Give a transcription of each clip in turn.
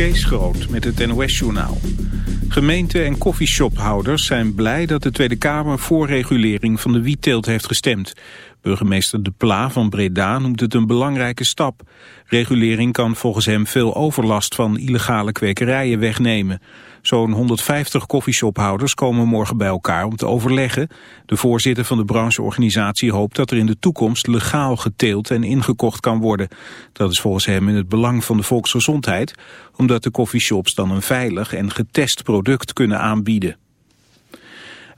Kees Groot met het NOS-journaal. Gemeenten en koffieshophouders zijn blij dat de Tweede Kamer voor regulering van de wietteelt heeft gestemd. Burgemeester De Pla van Breda noemt het een belangrijke stap. Regulering kan volgens hem veel overlast van illegale kwekerijen wegnemen. Zo'n 150 koffieshophouders komen morgen bij elkaar om te overleggen. De voorzitter van de brancheorganisatie hoopt dat er in de toekomst legaal geteeld en ingekocht kan worden. Dat is volgens hem in het belang van de volksgezondheid, omdat de koffieshops dan een veilig en getest product kunnen aanbieden.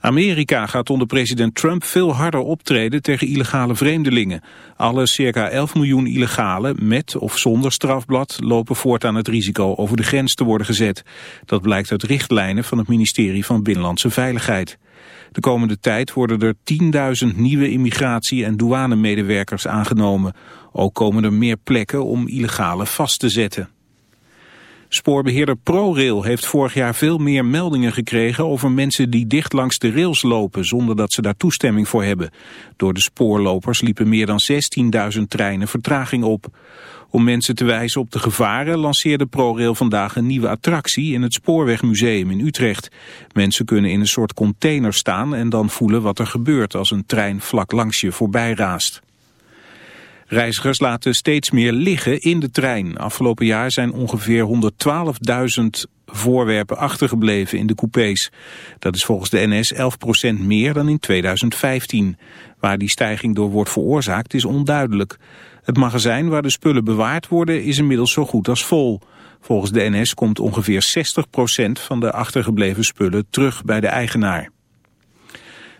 Amerika gaat onder president Trump veel harder optreden tegen illegale vreemdelingen. Alle circa 11 miljoen illegalen met of zonder strafblad lopen voortaan het risico over de grens te worden gezet. Dat blijkt uit richtlijnen van het ministerie van Binnenlandse Veiligheid. De komende tijd worden er 10.000 nieuwe immigratie- en douanemedewerkers aangenomen. Ook komen er meer plekken om illegale vast te zetten. Spoorbeheerder ProRail heeft vorig jaar veel meer meldingen gekregen over mensen die dicht langs de rails lopen zonder dat ze daar toestemming voor hebben. Door de spoorlopers liepen meer dan 16.000 treinen vertraging op. Om mensen te wijzen op de gevaren lanceerde ProRail vandaag een nieuwe attractie in het Spoorwegmuseum in Utrecht. Mensen kunnen in een soort container staan en dan voelen wat er gebeurt als een trein vlak langs je voorbij raast. Reizigers laten steeds meer liggen in de trein. Afgelopen jaar zijn ongeveer 112.000 voorwerpen achtergebleven in de coupés. Dat is volgens de NS 11% meer dan in 2015. Waar die stijging door wordt veroorzaakt is onduidelijk. Het magazijn waar de spullen bewaard worden is inmiddels zo goed als vol. Volgens de NS komt ongeveer 60% van de achtergebleven spullen terug bij de eigenaar.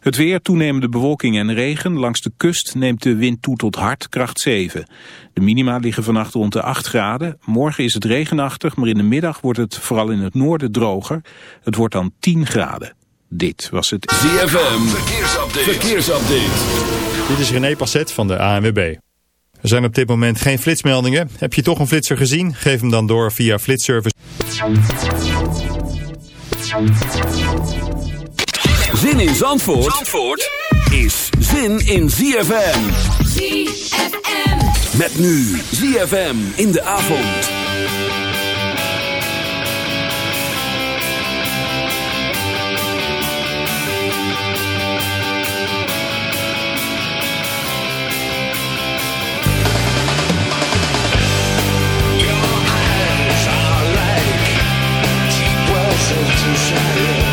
Het weer, toenemende bewolking en regen. Langs de kust neemt de wind toe tot hard, kracht 7. De minima liggen vannacht rond de 8 graden. Morgen is het regenachtig, maar in de middag wordt het vooral in het noorden droger. Het wordt dan 10 graden. Dit was het ZFM Verkeersupdate. Verkeersupdate. Dit is René Passet van de ANWB. Er zijn op dit moment geen flitsmeldingen. Heb je toch een flitser gezien? Geef hem dan door via flitservice. Zin in Zandvoort, Zandvoort yeah! is zin in ZFM. ZFM. Met nu ZFM in de avond. Your eyes are like cheap wells to shadow.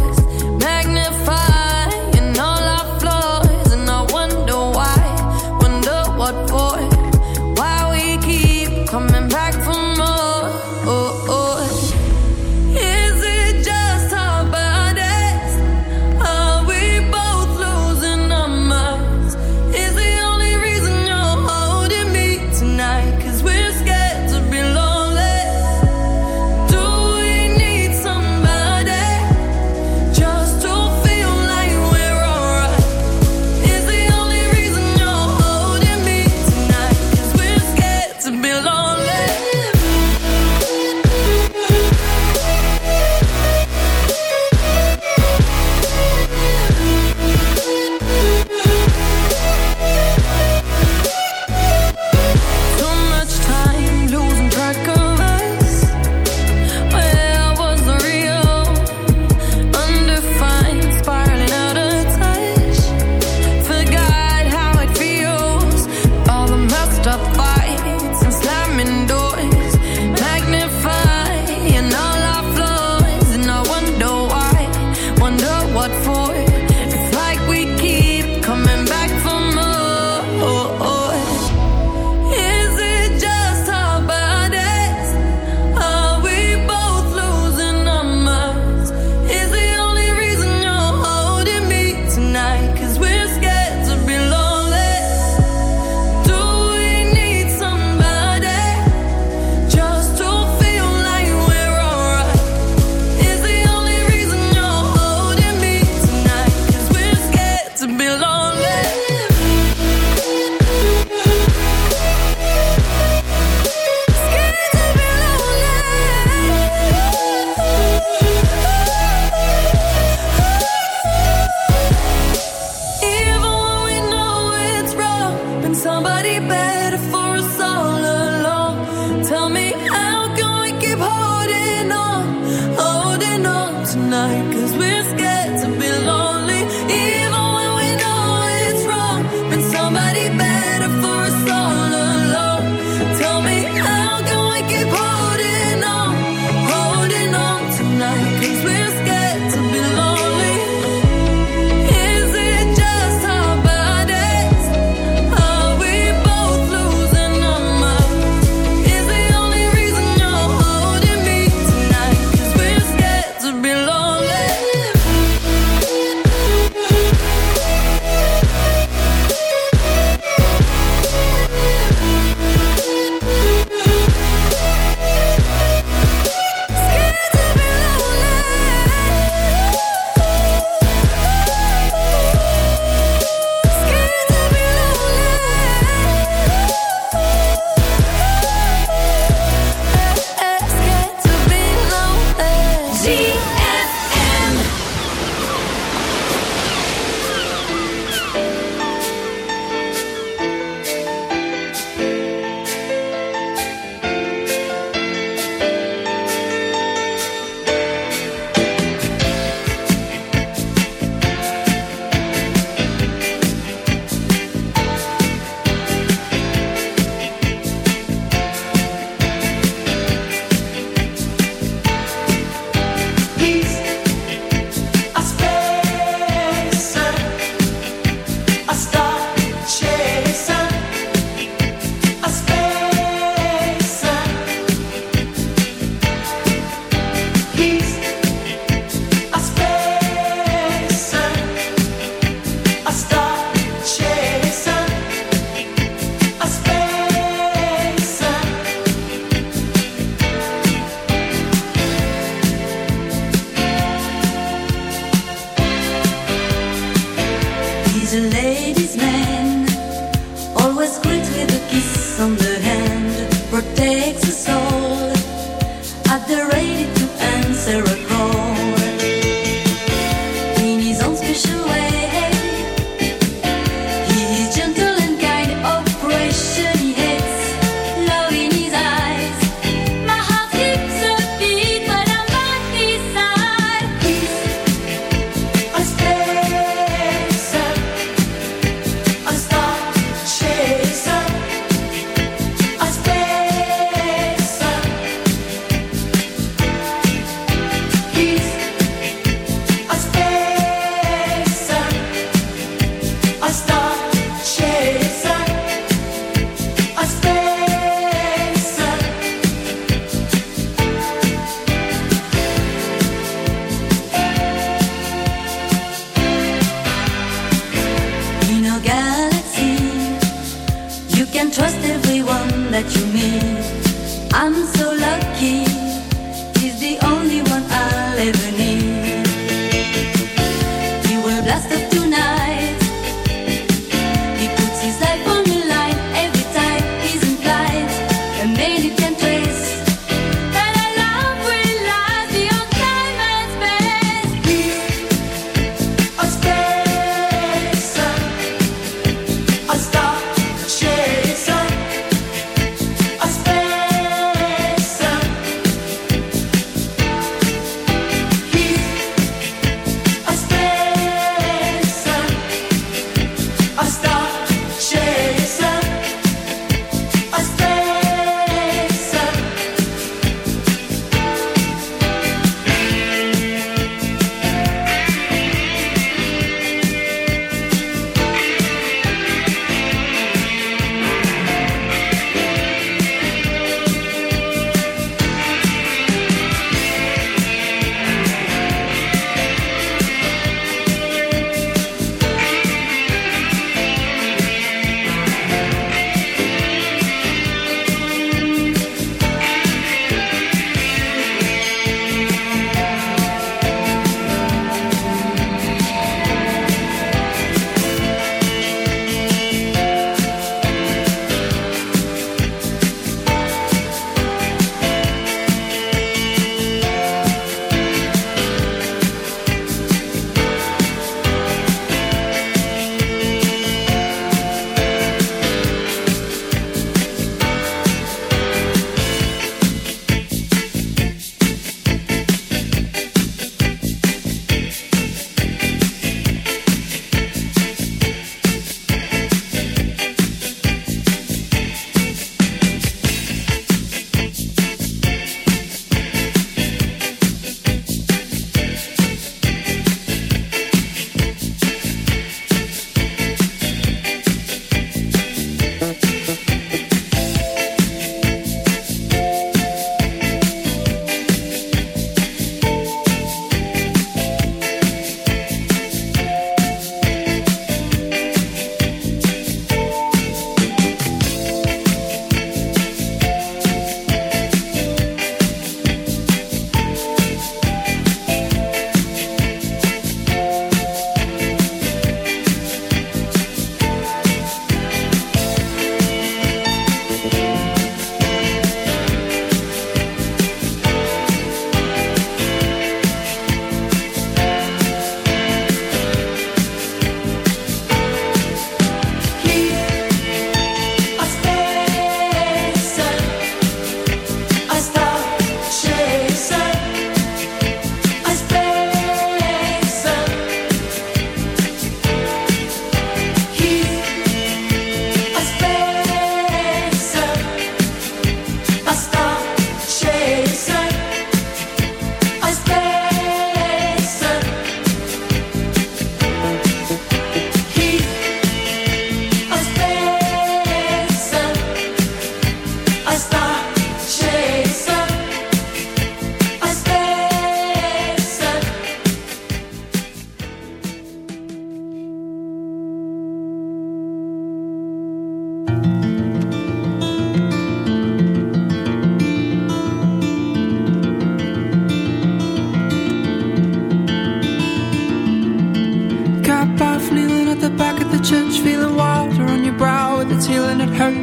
Trust everyone that you meet. I'm so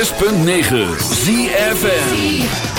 106.9 ZFN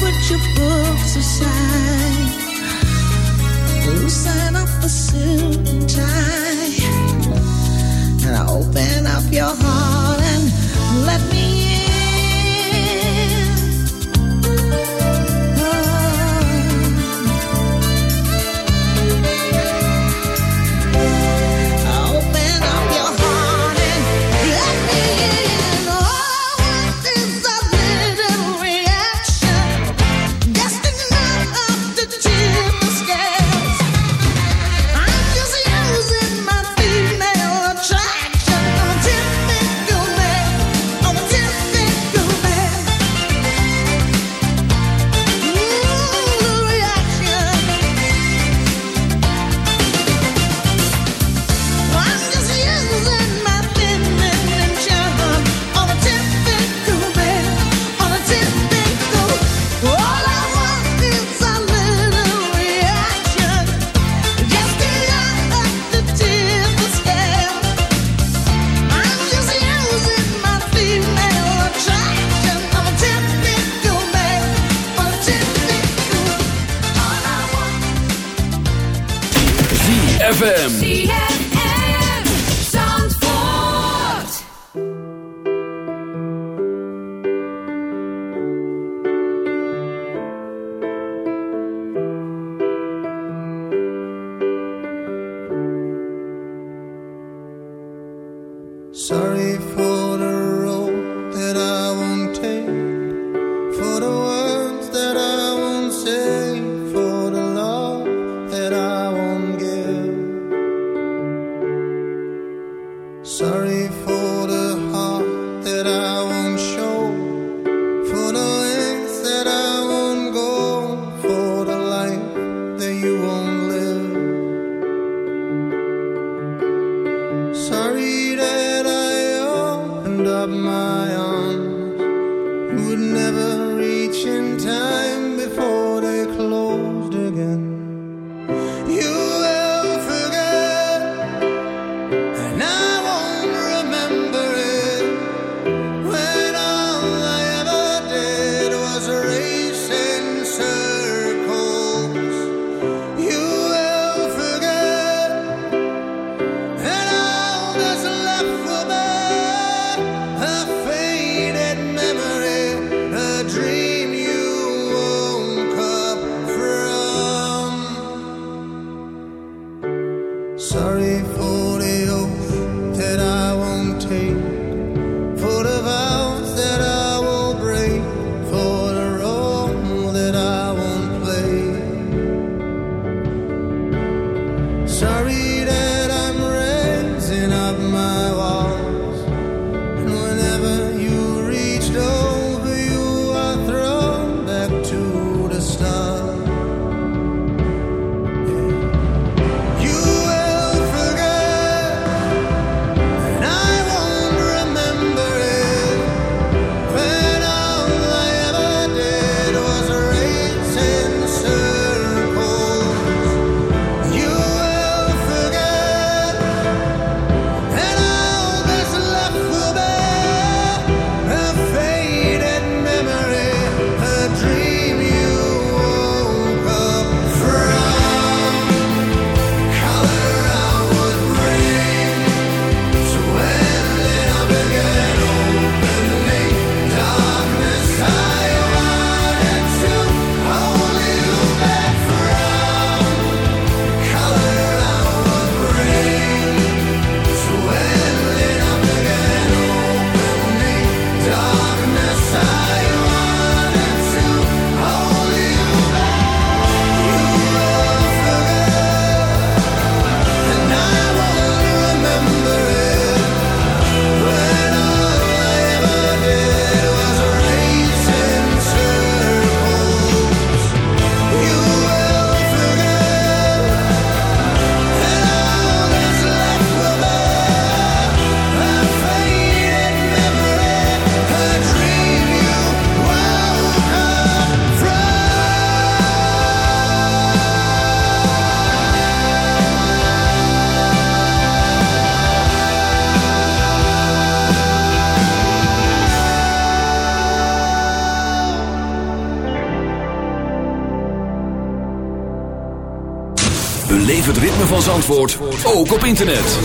put your books aside. Loosen up the suit and tie. And open up your heart and let me Sorry for Zandvoort ook op internet.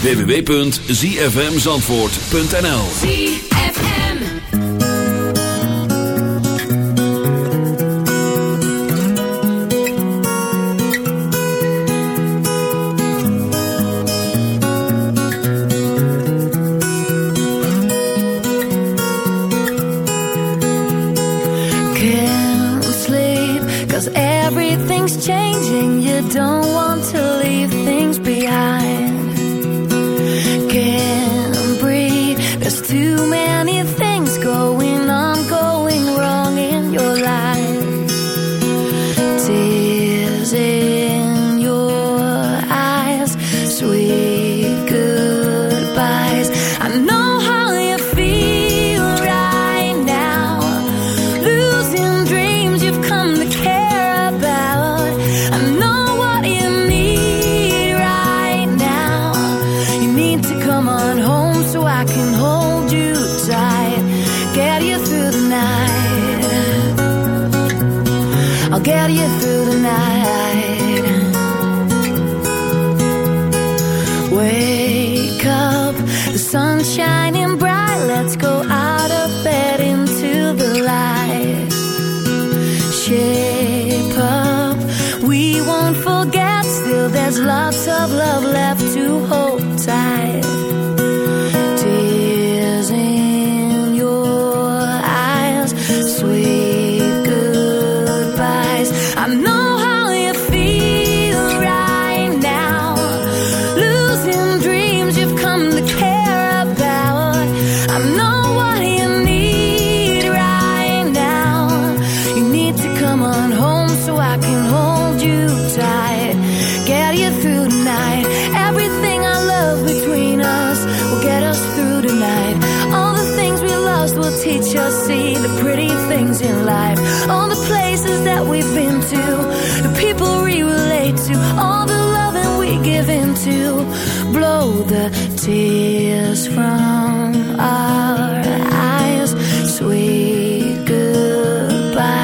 www.zfmzandvoort.nl Can't sleep, cause everything's changing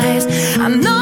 eyes. I know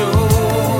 show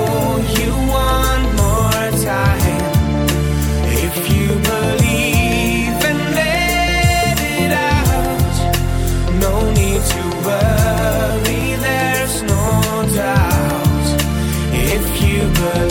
you believe?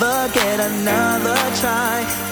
not ever get another try.